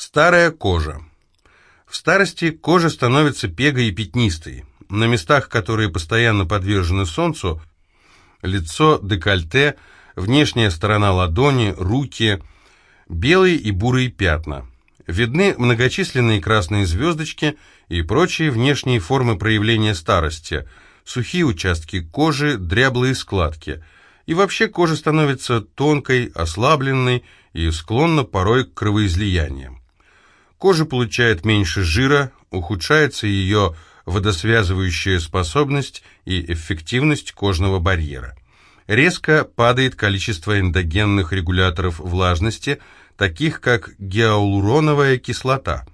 Старая кожа. В старости кожа становится пегой и пятнистой. На местах, которые постоянно подвержены солнцу, лицо, декольте, внешняя сторона ладони, руки, белые и бурые пятна. Видны многочисленные красные звездочки и прочие внешние формы проявления старости, сухие участки кожи, дряблые складки. И вообще кожа становится тонкой, ослабленной и склонна порой к кровоизлияниям. Кожа получает меньше жира, ухудшается ее водосвязывающая способность и эффективность кожного барьера. Резко падает количество эндогенных регуляторов влажности, таких как гиалуроновая кислота.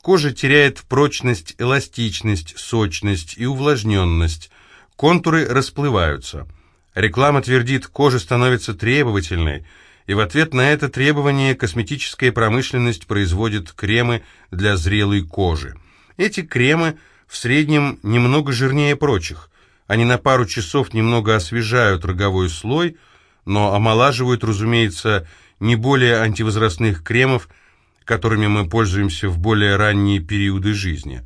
Кожа теряет прочность, эластичность, сочность и увлажненность. Контуры расплываются. Реклама твердит, кожа становится требовательной – и в ответ на это требование косметическая промышленность производит кремы для зрелой кожи. Эти кремы в среднем немного жирнее прочих. Они на пару часов немного освежают роговой слой, но омолаживают, разумеется, не более антивозрастных кремов, которыми мы пользуемся в более ранние периоды жизни.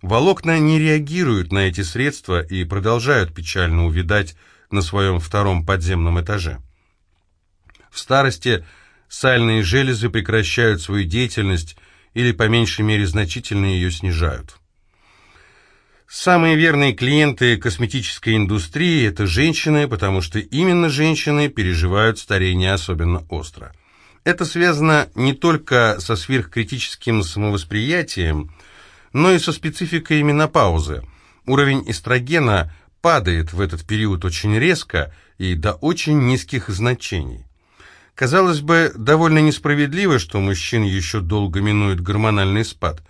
Волокна не реагируют на эти средства и продолжают печально увидать на своем втором подземном этаже. В старости сальные железы прекращают свою деятельность или по меньшей мере значительно ее снижают. Самые верные клиенты косметической индустрии – это женщины, потому что именно женщины переживают старение особенно остро. Это связано не только со сверхкритическим самовосприятием, но и со спецификой менопаузы. Уровень эстрогена падает в этот период очень резко и до очень низких значений. Казалось бы, довольно несправедливо, что мужчин еще долго минует гормональный спад.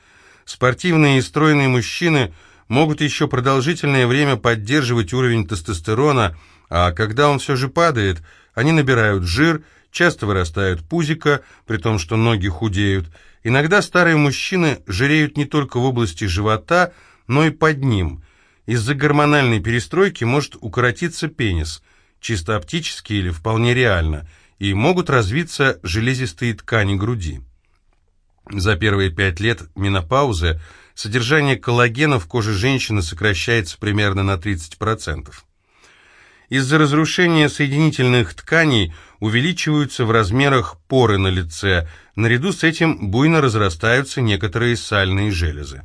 Спортивные и стройные мужчины могут еще продолжительное время поддерживать уровень тестостерона, а когда он все же падает, они набирают жир, часто вырастают пузико, при том, что ноги худеют. Иногда старые мужчины жиреют не только в области живота, но и под ним. Из-за гормональной перестройки может укоротиться пенис, чисто оптически или вполне реально – и могут развиться железистые ткани груди. За первые пять лет менопаузы содержание коллагена в коже женщины сокращается примерно на 30%. Из-за разрушения соединительных тканей увеличиваются в размерах поры на лице, наряду с этим буйно разрастаются некоторые сальные железы.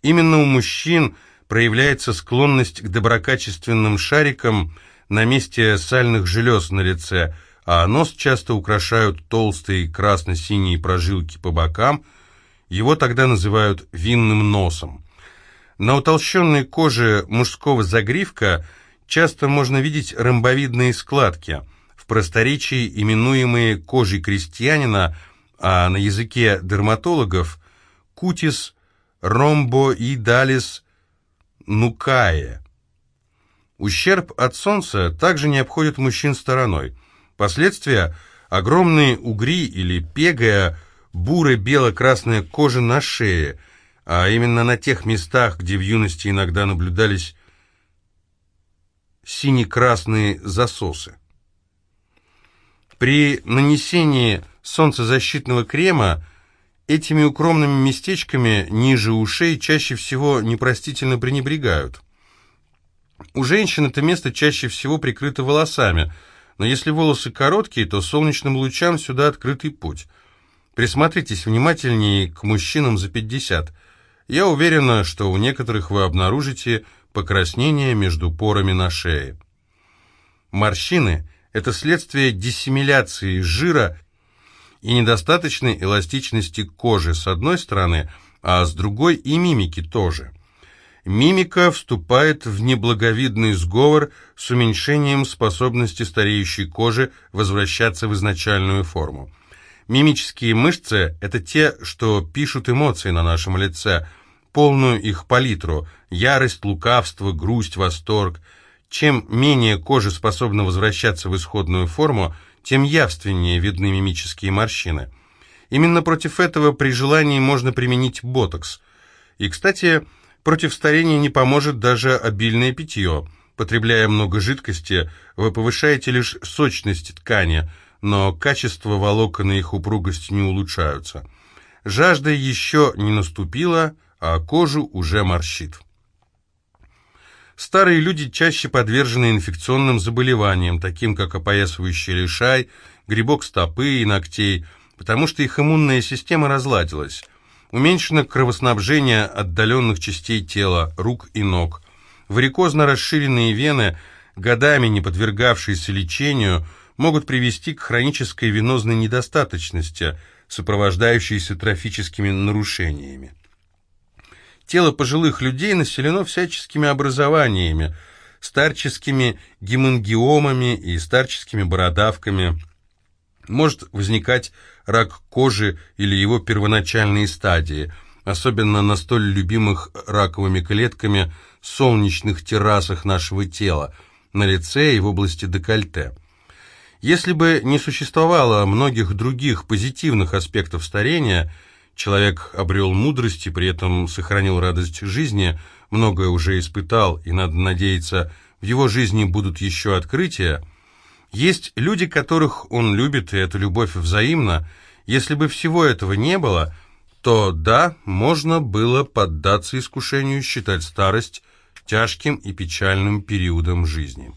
Именно у мужчин проявляется склонность к доброкачественным шарикам на месте сальных желез на лице – а нос часто украшают толстые красно-синие прожилки по бокам, его тогда называют винным носом. На утолщенной коже мужского загривка часто можно видеть ромбовидные складки, в просторечии именуемые кожей крестьянина, а на языке дерматологов – кутис ромбоидалис нукае. Ущерб от солнца также не обходит мужчин стороной – Последствия – огромные угри или пегая, буро-бело-красная кожа на шее, а именно на тех местах, где в юности иногда наблюдались сине-красные засосы. При нанесении солнцезащитного крема этими укромными местечками ниже ушей чаще всего непростительно пренебрегают. У женщин это место чаще всего прикрыто волосами – но если волосы короткие, то солнечным лучам сюда открытый путь. Присмотритесь внимательнее к мужчинам за 50. Я уверена, что у некоторых вы обнаружите покраснение между порами на шее. Морщины – это следствие диссимиляции жира и недостаточной эластичности кожи с одной стороны, а с другой и мимики тоже. Мимика вступает в неблаговидный сговор с уменьшением способности стареющей кожи возвращаться в изначальную форму. Мимические мышцы – это те, что пишут эмоции на нашем лице, полную их палитру – ярость, лукавство, грусть, восторг. Чем менее кожа способна возвращаться в исходную форму, тем явственнее видны мимические морщины. Именно против этого при желании можно применить ботокс. И, кстати, Против старения не поможет даже обильное питье. Потребляя много жидкости, вы повышаете лишь сочность ткани, но качество волокон и их упругость не улучшаются. Жажда еще не наступила, а кожу уже морщит. Старые люди чаще подвержены инфекционным заболеваниям, таким как опоясывающий лишай, грибок стопы и ногтей, потому что их иммунная система разладилась. Уменьшено кровоснабжение отдаленных частей тела, рук и ног. Варикозно расширенные вены, годами не подвергавшиеся лечению, могут привести к хронической венозной недостаточности, сопровождающейся трофическими нарушениями. Тело пожилых людей населено всяческими образованиями, старческими гемангиомами и старческими бородавками. Может возникать рак кожи или его первоначальные стадии, особенно на столь любимых раковыми клетками солнечных террасах нашего тела, на лице и в области декольте. Если бы не существовало многих других позитивных аспектов старения – Человек обрел мудрость и при этом сохранил радость жизни, многое уже испытал, и, надо надеяться, в его жизни будут еще открытия. Есть люди, которых он любит, и эта любовь взаимна. Если бы всего этого не было, то да, можно было поддаться искушению считать старость тяжким и печальным периодом жизни.